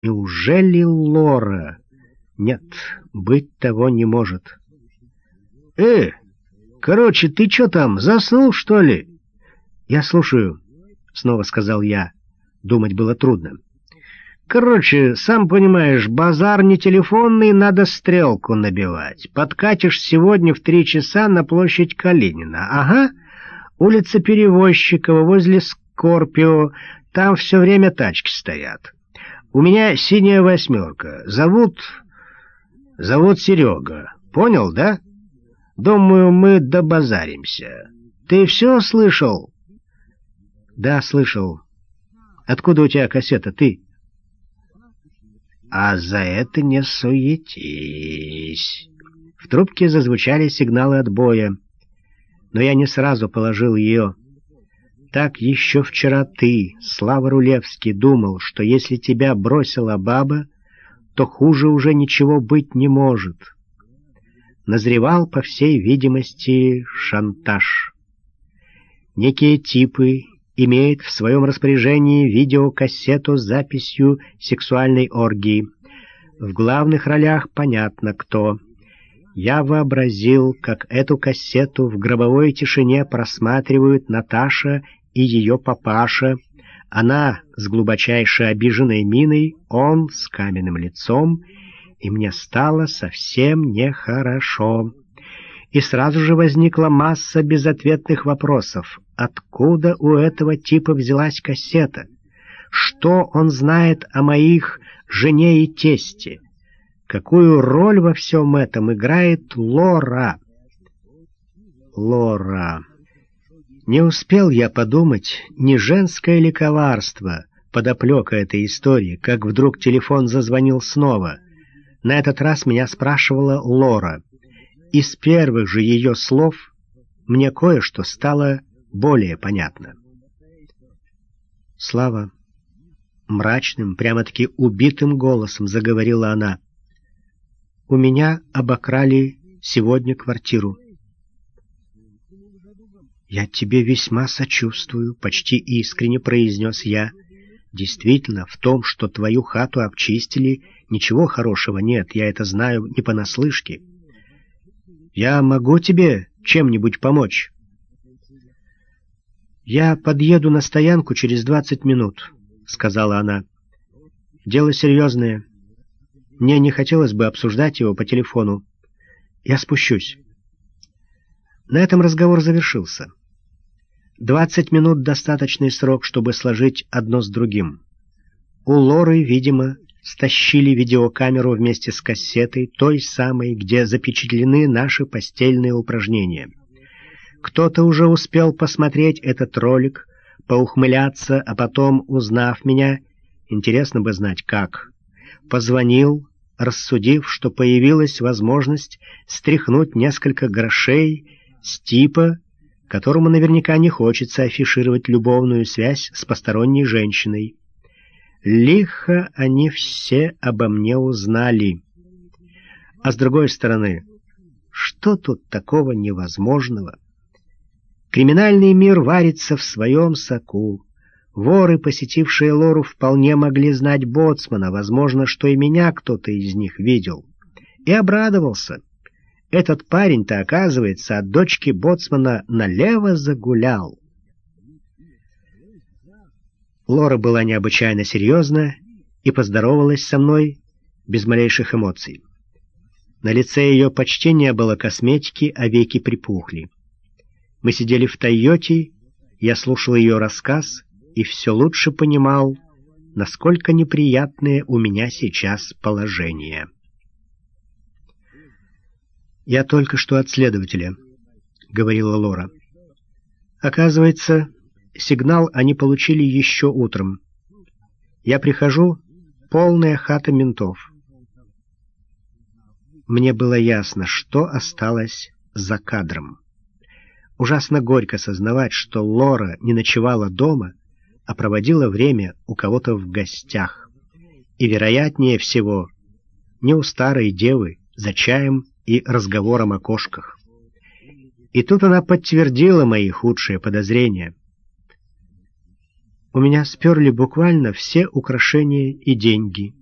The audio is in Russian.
Неужели Лора? Нет, быть того не может. «Э, короче, ты что там, заснул, что ли?» «Я слушаю», — снова сказал я. Думать было трудно. «Короче, сам понимаешь, базар не телефонный, надо стрелку набивать. Подкатишь сегодня в три часа на площадь Калинина. Ага, улица Перевозчикова, возле Скорпио, там все время тачки стоят. У меня синяя восьмерка. Зовут... Зовут Серега. Понял, да? Думаю, мы добазаримся. Ты все слышал?» «Да, слышал. Откуда у тебя кассета, ты?» «А за это не суетись». В трубке зазвучали сигналы отбоя, но я не сразу положил ее. Так еще вчера ты, Слава Рулевский, думал, что если тебя бросила баба, то хуже уже ничего быть не может. Назревал, по всей видимости, шантаж. Некие типы имеют в своем распоряжении видеокассету с записью сексуальной оргии. В главных ролях понятно кто. Я вообразил, как эту кассету в гробовой тишине просматривают Наташа и ее папаша, она с глубочайшей обиженной миной, он с каменным лицом, и мне стало совсем нехорошо. И сразу же возникла масса безответных вопросов. Откуда у этого типа взялась кассета? Что он знает о моих жене и тесте? Какую роль во всем этом играет Лора? Лора... Не успел я подумать, не женское ли коварство подоплека этой истории, как вдруг телефон зазвонил снова. На этот раз меня спрашивала Лора. Из первых же ее слов мне кое-что стало более понятно. Слава мрачным, прямо-таки убитым голосом заговорила она. «У меня обокрали сегодня квартиру. «Я тебе весьма сочувствую», — почти искренне произнес я. «Действительно, в том, что твою хату обчистили, ничего хорошего нет, я это знаю не понаслышке. Я могу тебе чем-нибудь помочь?» «Я подъеду на стоянку через двадцать минут», — сказала она. «Дело серьезное. Мне не хотелось бы обсуждать его по телефону. Я спущусь». На этом разговор завершился. Двадцать минут — достаточный срок, чтобы сложить одно с другим. У Лоры, видимо, стащили видеокамеру вместе с кассетой, той самой, где запечатлены наши постельные упражнения. Кто-то уже успел посмотреть этот ролик, поухмыляться, а потом, узнав меня, интересно бы знать как, позвонил, рассудив, что появилась возможность стряхнуть несколько грошей с типа, которому наверняка не хочется афишировать любовную связь с посторонней женщиной. Лихо они все обо мне узнали. А с другой стороны, что тут такого невозможного? Криминальный мир варится в своем соку. Воры, посетившие Лору, вполне могли знать Боцмана, возможно, что и меня кто-то из них видел. И обрадовался — этот парень-то, оказывается, от дочки боцмана налево загулял. Лора была необычайно серьезна и поздоровалась со мной без малейших эмоций. На лице ее почти не было косметики, а веки припухли. Мы сидели в Тойоте, я слушал ее рассказ и все лучше понимал, насколько неприятное у меня сейчас положение. «Я только что от следователя», — говорила Лора. «Оказывается, сигнал они получили еще утром. Я прихожу, полная хата ментов. Мне было ясно, что осталось за кадром. Ужасно горько сознавать, что Лора не ночевала дома, а проводила время у кого-то в гостях. И, вероятнее всего, не у старой девы за чаем и разговором о кошках. И тут она подтвердила мои худшие подозрения. У меня сперли буквально все украшения и деньги.